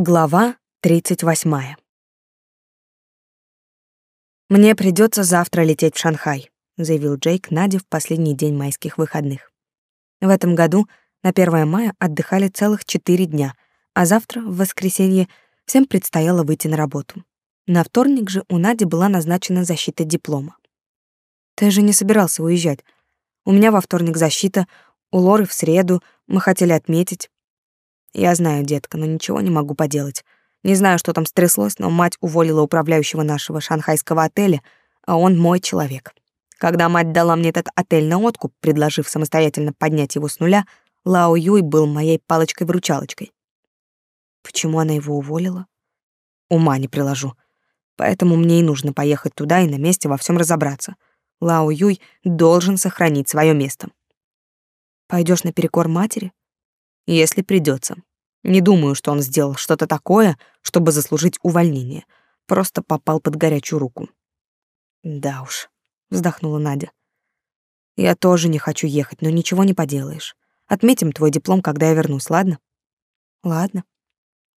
Глава 38. Мне придется завтра лететь в Шанхай, заявил Джейк Наде в последний день майских выходных. В этом году на 1 мая отдыхали целых четыре дня, а завтра, в воскресенье, всем предстояло выйти на работу. На вторник же у Нади была назначена защита диплома. Ты же не собирался уезжать. У меня во вторник защита, у Лоры в среду, мы хотели отметить. Я знаю, детка, но ничего не могу поделать. Не знаю, что там стряслось, но мать уволила управляющего нашего шанхайского отеля, а он мой человек. Когда мать дала мне этот отель на откуп, предложив самостоятельно поднять его с нуля, Лао Юй был моей палочкой-выручалочкой. Почему она его уволила? Ума не приложу. Поэтому мне и нужно поехать туда и на месте во всем разобраться. Лао Юй должен сохранить свое место. Пойдешь наперекор матери? если придется. Не думаю, что он сделал что-то такое, чтобы заслужить увольнение. Просто попал под горячую руку. Да уж, вздохнула Надя. Я тоже не хочу ехать, но ничего не поделаешь. Отметим твой диплом, когда я вернусь, ладно? Ладно.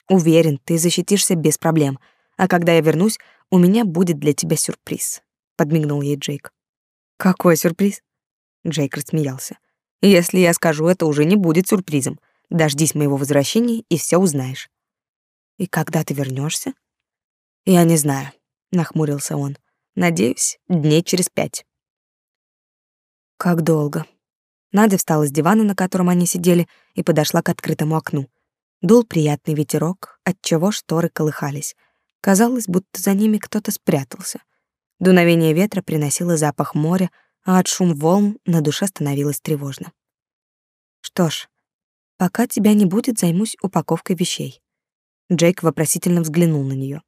Уверен, ты защитишься без проблем. А когда я вернусь, у меня будет для тебя сюрприз, подмигнул ей Джейк. Какой сюрприз? Джейк рассмеялся. Если я скажу, это уже не будет сюрпризом. Дождись моего возвращения, и все узнаешь. И когда ты вернешься? Я не знаю, нахмурился он. Надеюсь, дней через пять. Как долго? Надя встала с дивана, на котором они сидели, и подошла к открытому окну. Дул приятный ветерок, отчего шторы колыхались. Казалось, будто за ними кто-то спрятался. Дуновение ветра приносило запах моря, а от шум волн на душе становилось тревожно. Что ж, Пока тебя не будет, займусь упаковкой вещей. Джейк вопросительно взглянул на нее.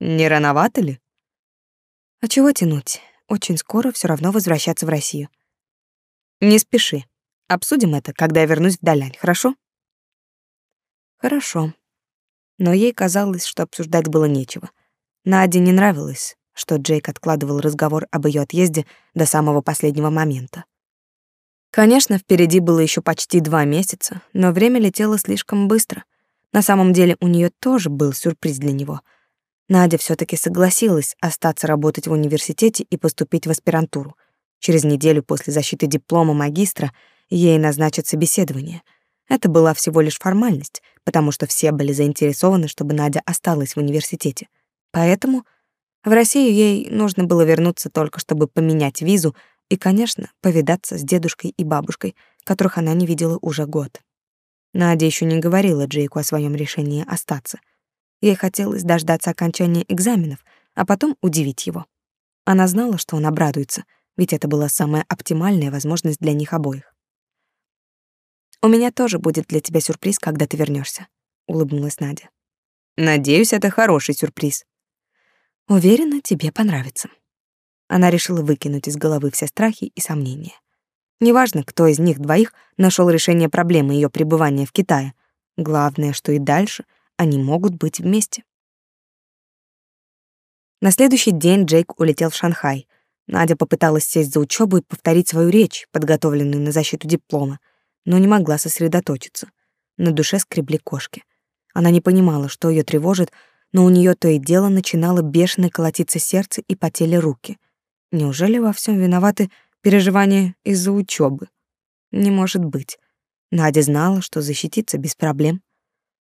Не рановато ли? А чего тянуть? Очень скоро все равно возвращаться в Россию. Не спеши. Обсудим это, когда я вернусь в Далянь, хорошо? Хорошо. Но ей казалось, что обсуждать было нечего. Наде не нравилось, что Джейк откладывал разговор об ее отъезде до самого последнего момента. Конечно, впереди было еще почти два месяца, но время летело слишком быстро. На самом деле у нее тоже был сюрприз для него. Надя все таки согласилась остаться работать в университете и поступить в аспирантуру. Через неделю после защиты диплома магистра ей назначат собеседование. Это была всего лишь формальность, потому что все были заинтересованы, чтобы Надя осталась в университете. Поэтому в Россию ей нужно было вернуться только чтобы поменять визу, и, конечно, повидаться с дедушкой и бабушкой, которых она не видела уже год. Надя еще не говорила Джейку о своем решении остаться. Ей хотелось дождаться окончания экзаменов, а потом удивить его. Она знала, что он обрадуется, ведь это была самая оптимальная возможность для них обоих. «У меня тоже будет для тебя сюрприз, когда ты вернешься, улыбнулась Надя. «Надеюсь, это хороший сюрприз». «Уверена, тебе понравится». Она решила выкинуть из головы все страхи и сомнения. Неважно, кто из них двоих нашел решение проблемы ее пребывания в Китае. Главное, что и дальше они могут быть вместе. На следующий день Джейк улетел в Шанхай. Надя попыталась сесть за учебу и повторить свою речь, подготовленную на защиту диплома, но не могла сосредоточиться. На душе скребли кошки. Она не понимала, что ее тревожит, но у нее то и дело начинало бешено колотиться сердце и потели руки — Неужели во всем виноваты переживания из-за учебы? Не может быть. Надя знала, что защититься без проблем.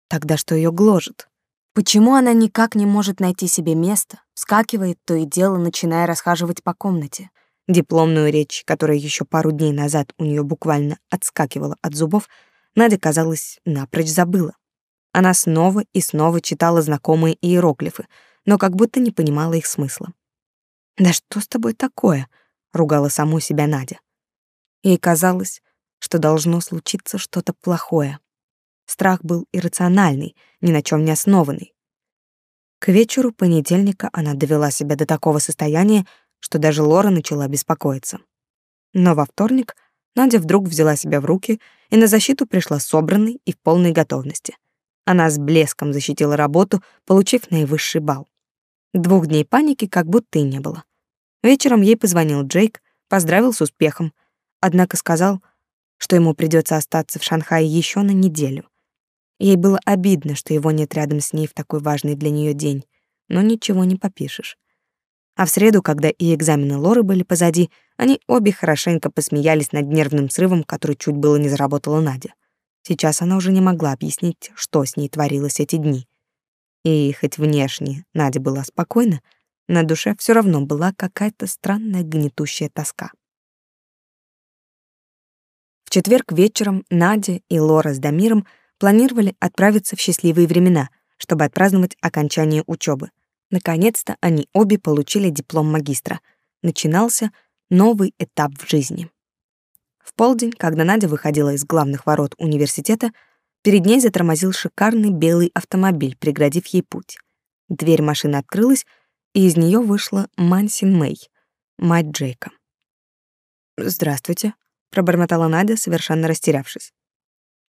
Тогда что ее гложет? Почему она никак не может найти себе место, вскакивает то и дело, начиная расхаживать по комнате? Дипломную речь, которая еще пару дней назад у нее буквально отскакивала от зубов, Надя, казалось, напрочь забыла. Она снова и снова читала знакомые иероглифы, но как будто не понимала их смысла. «Да что с тобой такое?» — ругала саму себя Надя. Ей казалось, что должно случиться что-то плохое. Страх был иррациональный, ни на чем не основанный. К вечеру понедельника она довела себя до такого состояния, что даже Лора начала беспокоиться. Но во вторник Надя вдруг взяла себя в руки и на защиту пришла собранной и в полной готовности. Она с блеском защитила работу, получив наивысший балл. Двух дней паники как будто и не было. Вечером ей позвонил Джейк, поздравил с успехом, однако сказал, что ему придется остаться в Шанхае еще на неделю. Ей было обидно, что его нет рядом с ней в такой важный для нее день, но ничего не попишешь. А в среду, когда и экзамены Лоры были позади, они обе хорошенько посмеялись над нервным срывом, который чуть было не заработала Надя. Сейчас она уже не могла объяснить, что с ней творилось эти дни. И хоть внешне Надя была спокойна, на душе все равно была какая-то странная гнетущая тоска. В четверг вечером Надя и Лора с Дамиром планировали отправиться в счастливые времена, чтобы отпраздновать окончание учебы. Наконец-то они обе получили диплом магистра. Начинался новый этап в жизни. В полдень, когда Надя выходила из главных ворот университета, перед ней затормозил шикарный белый автомобиль, преградив ей путь. Дверь машины открылась, и из нее вышла Мансин Мэй, мать Джейка. «Здравствуйте», — пробормотала Надя, совершенно растерявшись.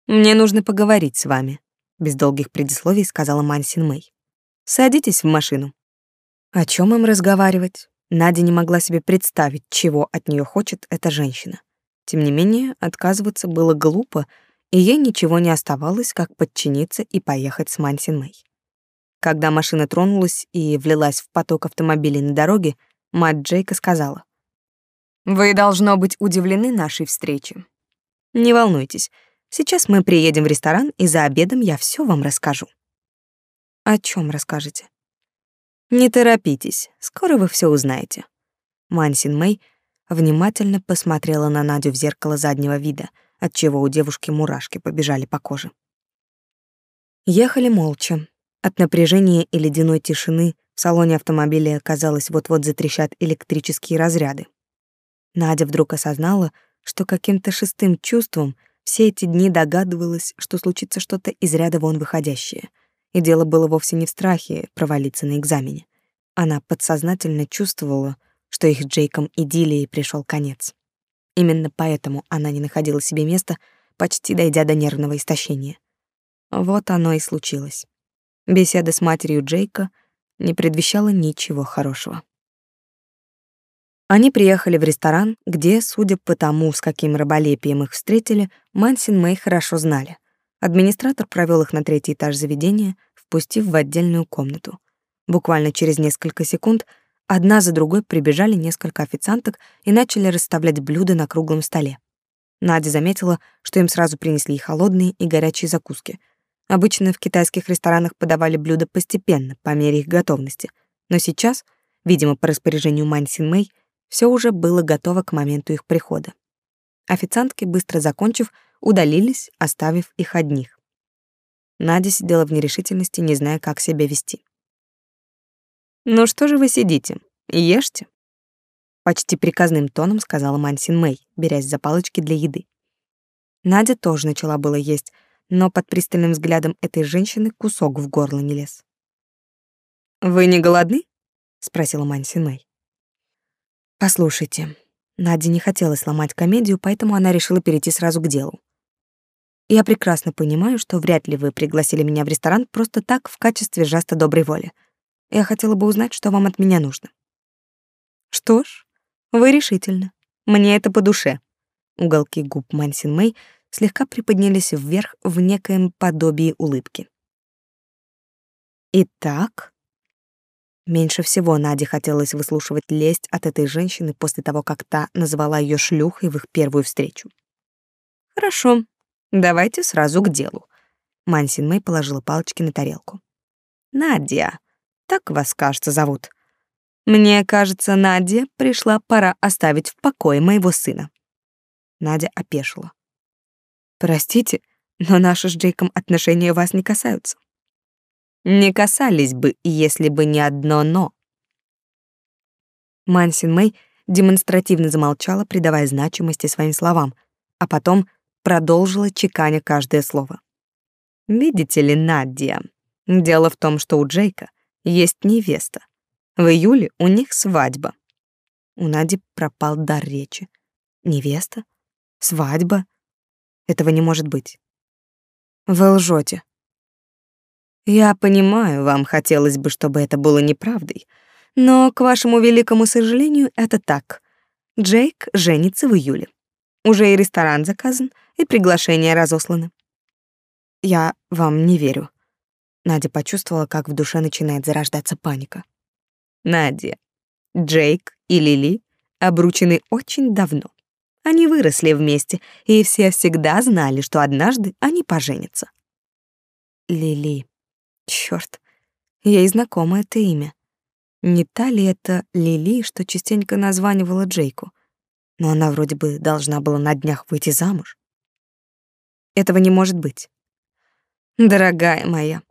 «Мне нужно поговорить с вами», — без долгих предисловий сказала Мансин Мэй. Садитесь в машину. О чем им разговаривать? Надя не могла себе представить, чего от нее хочет эта женщина. Тем не менее, отказываться было глупо, и ей ничего не оставалось, как подчиниться и поехать с Мансин Мэй. Когда машина тронулась и влилась в поток автомобилей на дороге, мать Джейка сказала: "Вы должно быть удивлены нашей встрече. Не волнуйтесь, сейчас мы приедем в ресторан, и за обедом я все вам расскажу". О чем расскажете? Не торопитесь, скоро вы все узнаете. Мансин Мэй внимательно посмотрела на Надю в зеркало заднего вида, отчего у девушки мурашки побежали по коже. Ехали молча. От напряжения и ледяной тишины в салоне автомобиля, казалось, вот-вот затрещат электрические разряды. Надя вдруг осознала, что каким-то шестым чувством все эти дни догадывалась, что случится что-то из ряда вон выходящее — и дело было вовсе не в страхе провалиться на экзамене. Она подсознательно чувствовала, что их Джейком идиллии пришел конец. Именно поэтому она не находила себе места, почти дойдя до нервного истощения. Вот оно и случилось. Беседа с матерью Джейка не предвещала ничего хорошего. Они приехали в ресторан, где, судя по тому, с каким раболепием их встретили, Мансин Мэй хорошо знали — Администратор провел их на третий этаж заведения, впустив в отдельную комнату. Буквально через несколько секунд одна за другой прибежали несколько официанток и начали расставлять блюда на круглом столе. Надя заметила, что им сразу принесли и холодные, и горячие закуски. Обычно в китайских ресторанах подавали блюда постепенно, по мере их готовности. Но сейчас, видимо, по распоряжению Мань Син Мэй, все уже было готово к моменту их прихода. Официантки, быстро закончив, удалились, оставив их одних. Надя сидела в нерешительности, не зная, как себя вести. «Ну что же вы сидите? Ешьте!» Почти приказным тоном сказала Мансин Мэй, берясь за палочки для еды. Надя тоже начала было есть, но под пристальным взглядом этой женщины кусок в горло не лез. «Вы не голодны?» — спросила Мансин Мэй. «Послушайте, Наде не хотелось ломать комедию, поэтому она решила перейти сразу к делу. Я прекрасно понимаю, что вряд ли вы пригласили меня в ресторан просто так в качестве жеста доброй воли. Я хотела бы узнать, что вам от меня нужно. Что ж, вы решительно. Мне это по душе. Уголки губ Мансин Мэй слегка приподнялись вверх в некоем подобии улыбки. Итак, Меньше всего Наде хотелось выслушивать лесть от этой женщины после того, как та назвала ее шлюхой в их первую встречу. «Хорошо, давайте сразу к делу». Мансин Мэй положила палочки на тарелку. «Надя, так вас, кажется, зовут. Мне кажется, Надя пришла пора оставить в покое моего сына». Надя опешила. «Простите, но наши с Джейком отношения вас не касаются» не касались бы, если бы не одно «но». Мансин Мэй демонстративно замолчала, придавая значимости своим словам, а потом продолжила чеканя каждое слово. «Видите ли, Надя, дело в том, что у Джейка есть невеста. В июле у них свадьба». У Нади пропал дар речи. «Невеста? Свадьба? Этого не может быть». «Вы лжете», я понимаю, вам хотелось бы, чтобы это было неправдой, но, к вашему великому сожалению, это так. Джейк женится в июле. Уже и ресторан заказан, и приглашения разосланы. Я вам не верю. Надя почувствовала, как в душе начинает зарождаться паника. Надя, Джейк и Лили обручены очень давно. Они выросли вместе, и все всегда знали, что однажды они поженятся. Лили. Чёрт, ей знакомо это имя. Не та ли это Лили, что частенько названивала Джейку? Но она вроде бы должна была на днях выйти замуж. Этого не может быть. Дорогая моя,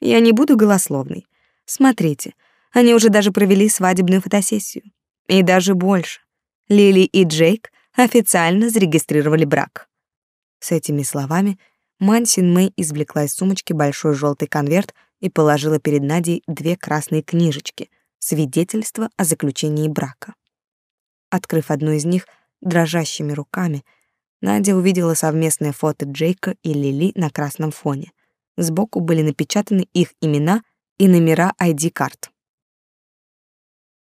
я не буду голословной. Смотрите, они уже даже провели свадебную фотосессию. И даже больше. Лили и Джейк официально зарегистрировали брак. С этими словами Мансин Мэй извлекла из сумочки большой желтый конверт и положила перед Надей две красные книжечки свидетельство о заключении брака. Открыв одну из них дрожащими руками, Надя увидела совместное фото Джейка и Лили на красном фоне. Сбоку были напечатаны их имена и номера ID-карт.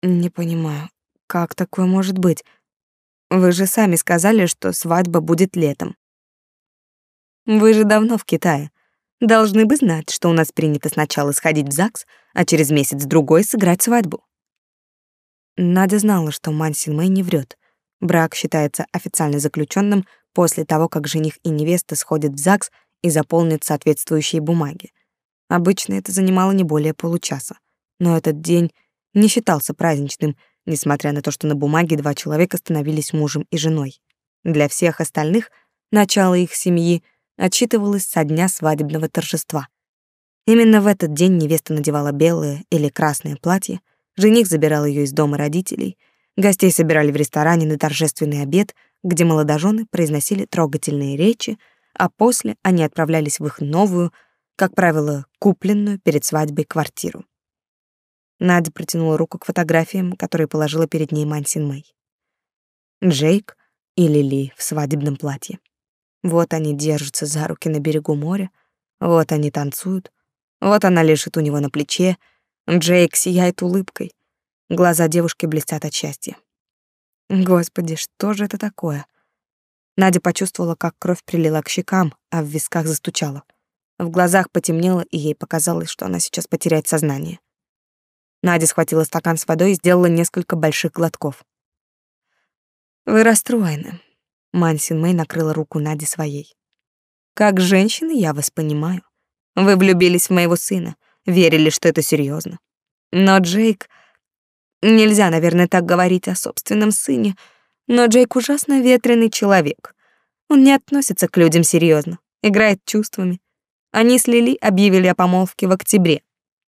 Не понимаю, как такое может быть? Вы же сами сказали, что свадьба будет летом. Вы же давно в Китае. Должны бы знать, что у нас принято сначала сходить в ЗАГС, а через месяц-другой сыграть свадьбу. Надя знала, что Ман Синмэй не врет. Брак считается официально заключенным после того, как жених и невеста сходят в ЗАГС и заполнят соответствующие бумаги. Обычно это занимало не более получаса. Но этот день не считался праздничным, несмотря на то, что на бумаге два человека становились мужем и женой. Для всех остальных начало их семьи отчитывалось со дня свадебного торжества. Именно в этот день невеста надевала белое или красное платье, жених забирал ее из дома родителей, гостей собирали в ресторане на торжественный обед, где молодожены произносили трогательные речи, а после они отправлялись в их новую, как правило, купленную перед свадьбой квартиру. Надя протянула руку к фотографиям, которые положила перед ней Мансин Мэй. Джейк и Лили в свадебном платье. Вот они держатся за руки на берегу моря, вот они танцуют, вот она лежит у него на плече, Джейк сияет улыбкой. Глаза девушки блестят от счастья. Господи, что же это такое? Надя почувствовала, как кровь прилила к щекам, а в висках застучала. В глазах потемнело, и ей показалось, что она сейчас потеряет сознание. Надя схватила стакан с водой и сделала несколько больших глотков. «Вы расстроены», Мансин Мэй накрыла руку Нади своей. Как женщина я вас понимаю. Вы влюбились в моего сына, верили, что это серьезно. Но Джейк... Нельзя, наверное, так говорить о собственном сыне, но Джейк ужасно ветреный человек. Он не относится к людям серьезно, играет чувствами. Они с Лили объявили о помолвке в октябре.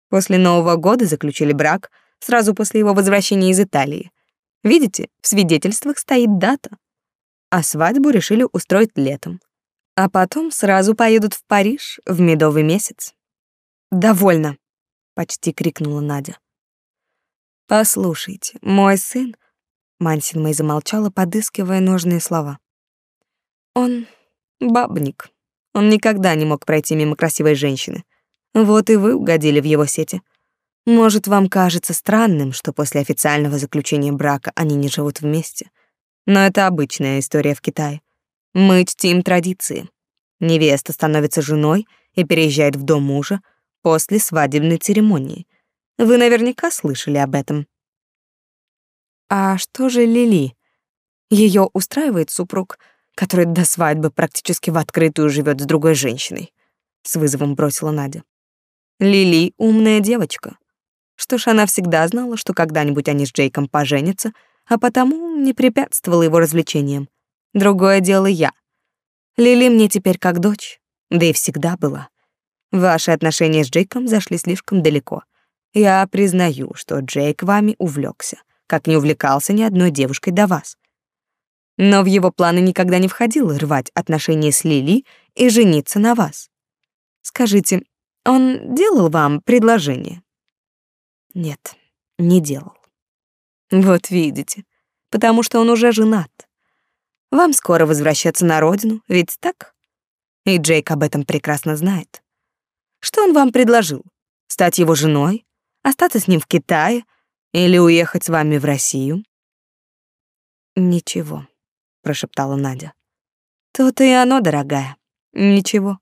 После Нового года заключили брак, сразу после его возвращения из Италии. Видите, в свидетельствах стоит дата — а свадьбу решили устроить летом. А потом сразу поедут в Париж в медовый месяц. «Довольно!» — почти крикнула Надя. «Послушайте, мой сын...» Мансин Мэй замолчала, подыскивая нужные слова. «Он бабник. Он никогда не мог пройти мимо красивой женщины. Вот и вы угодили в его сети. Может, вам кажется странным, что после официального заключения брака они не живут вместе. Но это обычная история в Китае. Мы чтим традиции. Невеста становится женой и переезжает в дом мужа после свадебной церемонии. Вы наверняка слышали об этом. А что же Лили? Ее устраивает супруг, который до свадьбы практически в открытую живет с другой женщиной, с вызовом бросила Надя. Лили умная девочка. Что ж, она всегда знала, что когда-нибудь они с Джейком поженятся — а потому не препятствовала его развлечениям. Другое дело я. Лили мне теперь как дочь, да и всегда была. Ваши отношения с Джейком зашли слишком далеко. Я признаю, что Джейк вами увлекся, как не увлекался ни одной девушкой до вас. Но в его планы никогда не входило рвать отношения с Лили и жениться на вас. Скажите, он делал вам предложение? Нет, не делал. Вот видите, потому что он уже женат. Вам скоро возвращаться на родину, ведь так? И Джейк об этом прекрасно знает. Что он вам предложил? Стать его женой? Остаться с ним в Китае? Или уехать с вами в Россию? Ничего, прошептала Надя. То-то и оно, дорогая. Ничего.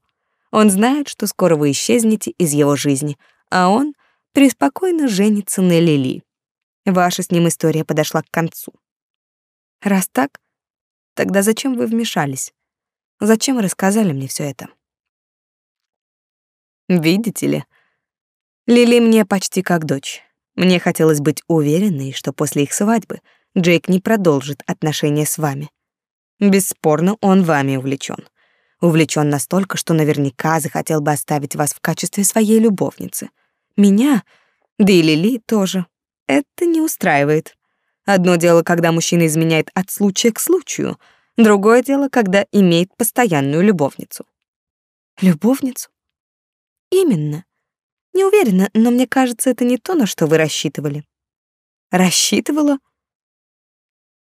Он знает, что скоро вы исчезнете из его жизни, а он преспокойно женится на Лили. Ваша с ним история подошла к концу. Раз так, тогда зачем вы вмешались? Зачем рассказали мне все это? Видите ли, Лили мне почти как дочь. Мне хотелось быть уверенной, что после их свадьбы Джейк не продолжит отношения с вами. Бесспорно, он вами увлечен. Увлечен настолько, что наверняка захотел бы оставить вас в качестве своей любовницы. Меня, да и Лили тоже. Это не устраивает. Одно дело, когда мужчина изменяет от случая к случаю, другое дело, когда имеет постоянную любовницу. Любовницу? Именно. Не уверена, но мне кажется, это не то, на что вы рассчитывали. Рассчитывала?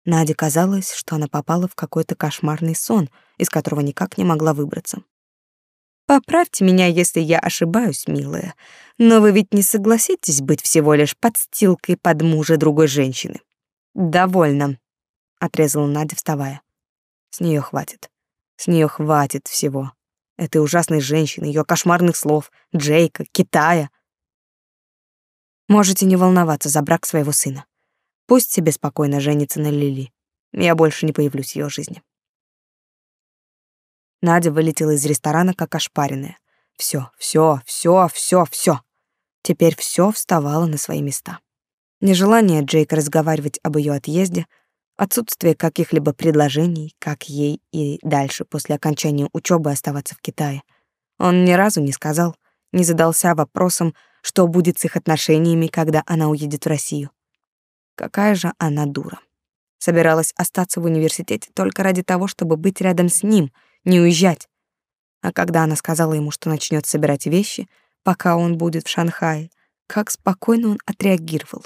Наде казалось, что она попала в какой-то кошмарный сон, из которого никак не могла выбраться. Поправьте меня, если я ошибаюсь, милая, но вы ведь не согласитесь быть всего лишь подстилкой под мужа другой женщины. Довольно, отрезала Надя, вставая. С нее хватит. С нее хватит всего этой ужасной женщины, ее кошмарных слов, Джейка, Китая. Можете не волноваться за брак своего сына. Пусть себе спокойно женится на Лили. Я больше не появлюсь в ее жизни. Надя вылетела из ресторана как ошпаренная. Все, все, все, все, все. Теперь все вставало на свои места. Нежелание Джейка разговаривать об ее отъезде — Отсутствие каких-либо предложений, как ей и дальше после окончания учебы оставаться в Китае. Он ни разу не сказал, не задался вопросом, что будет с их отношениями, когда она уедет в Россию. Какая же она дура. Собиралась остаться в университете только ради того, чтобы быть рядом с ним, не уезжать. А когда она сказала ему, что начнет собирать вещи, пока он будет в Шанхае, как спокойно он отреагировал.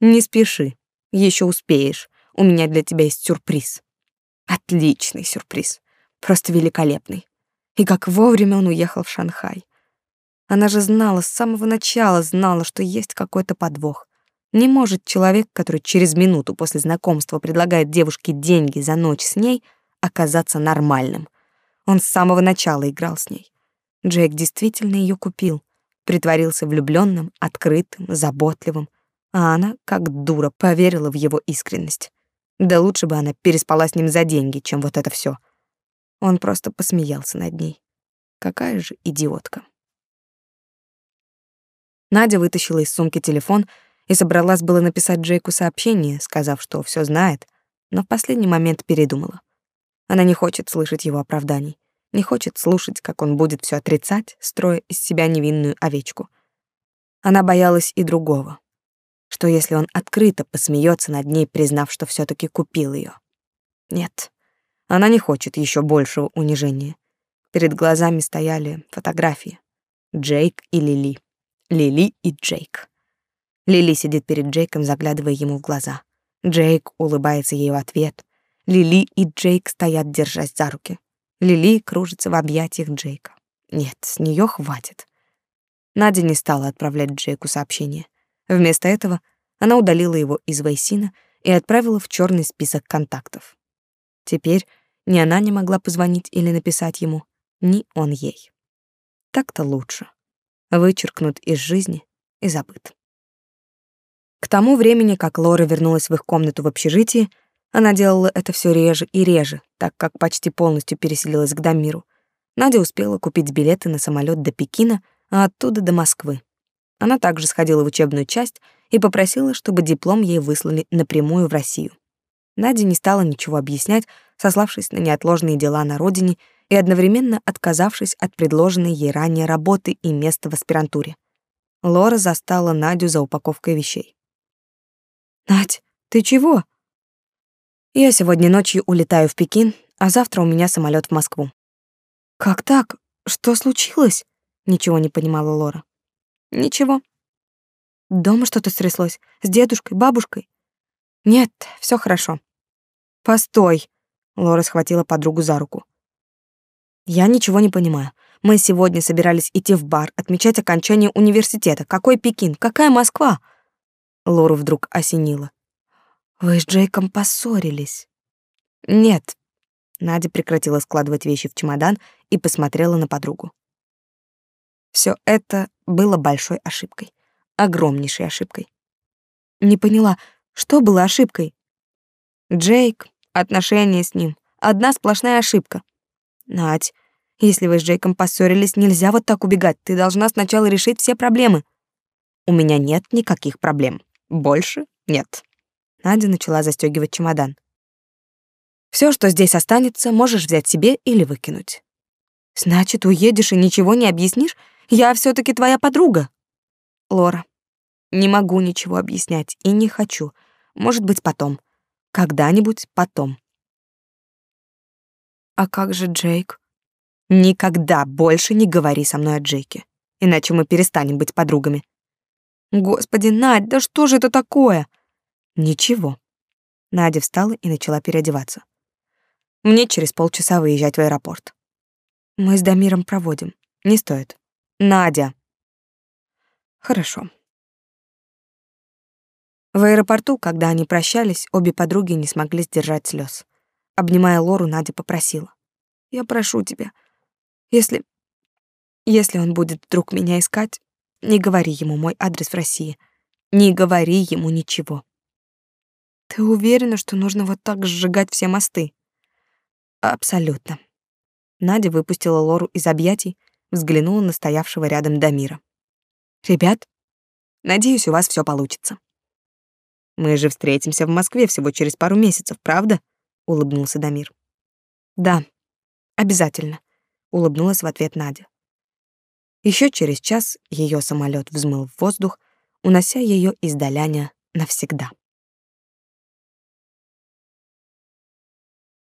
«Не спеши, еще успеешь у меня для тебя есть сюрприз. Отличный сюрприз. Просто великолепный. И как вовремя он уехал в Шанхай. Она же знала, с самого начала знала, что есть какой-то подвох. Не может человек, который через минуту после знакомства предлагает девушке деньги за ночь с ней, оказаться нормальным. Он с самого начала играл с ней. Джейк действительно ее купил, притворился влюбленным, открытым, заботливым, а она, как дура, поверила в его искренность. Да лучше бы она переспала с ним за деньги, чем вот это все. Он просто посмеялся над ней. Какая же идиотка. Надя вытащила из сумки телефон и собралась было написать Джейку сообщение, сказав, что все знает, но в последний момент передумала. Она не хочет слышать его оправданий, не хочет слушать, как он будет все отрицать, строя из себя невинную овечку. Она боялась и другого что если он открыто посмеется над ней, признав, что все таки купил ее. Нет, она не хочет еще большего унижения. Перед глазами стояли фотографии. Джейк и Лили. Лили и Джейк. Лили сидит перед Джейком, заглядывая ему в глаза. Джейк улыбается ей в ответ. Лили и Джейк стоят, держась за руки. Лили кружится в объятиях Джейка. Нет, с нее хватит. Надя не стала отправлять Джейку сообщение. Вместо этого она удалила его из Вайсина и отправила в черный список контактов. Теперь ни она не могла позвонить или написать ему, ни он ей. Так-то лучше. Вычеркнут из жизни и забыт. К тому времени, как Лора вернулась в их комнату в общежитии, она делала это все реже и реже, так как почти полностью переселилась к Дамиру. Надя успела купить билеты на самолет до Пекина, а оттуда до Москвы. Она также сходила в учебную часть и попросила, чтобы диплом ей выслали напрямую в Россию. Надя не стала ничего объяснять, сославшись на неотложные дела на родине и одновременно отказавшись от предложенной ей ранее работы и места в аспирантуре. Лора застала Надю за упаковкой вещей. «Надь, ты чего?» «Я сегодня ночью улетаю в Пекин, а завтра у меня самолет в Москву». «Как так? Что случилось?» Ничего не понимала Лора. Ничего. Дома что-то стряслось? С дедушкой, бабушкой? Нет, все хорошо. Постой. Лора схватила подругу за руку. Я ничего не понимаю. Мы сегодня собирались идти в бар, отмечать окончание университета. Какой Пекин? Какая Москва? Лору вдруг осенило. Вы с Джейком поссорились. Нет. Надя прекратила складывать вещи в чемодан и посмотрела на подругу. Все это было большой ошибкой, огромнейшей ошибкой. Не поняла, что было ошибкой? Джейк, отношения с ним, одна сплошная ошибка. Надь, если вы с Джейком поссорились, нельзя вот так убегать. Ты должна сначала решить все проблемы. У меня нет никаких проблем. Больше нет. Надя начала застегивать чемодан. Все, что здесь останется, можешь взять себе или выкинуть. Значит, уедешь и ничего не объяснишь? Я все таки твоя подруга. Лора, не могу ничего объяснять и не хочу. Может быть, потом. Когда-нибудь потом. А как же Джейк? Никогда больше не говори со мной о Джейке, иначе мы перестанем быть подругами. Господи, Надь, да что же это такое? Ничего. Надя встала и начала переодеваться. Мне через полчаса выезжать в аэропорт. Мы с Дамиром проводим. Не стоит. Надя. Хорошо. В аэропорту, когда они прощались, обе подруги не смогли сдержать слез. Обнимая Лору, Надя попросила: "Я прошу тебя, если если он будет вдруг меня искать, не говори ему мой адрес в России. Не говори ему ничего". Ты уверена, что нужно вот так сжигать все мосты? Абсолютно. Надя выпустила Лору из объятий, взглянула на стоявшего рядом Дамира. Ребят, надеюсь, у вас все получится. Мы же встретимся в Москве всего через пару месяцев, правда? улыбнулся Дамир. Да, обязательно, улыбнулась в ответ Надя. Еще через час ее самолет взмыл в воздух, унося ее из Доляня навсегда.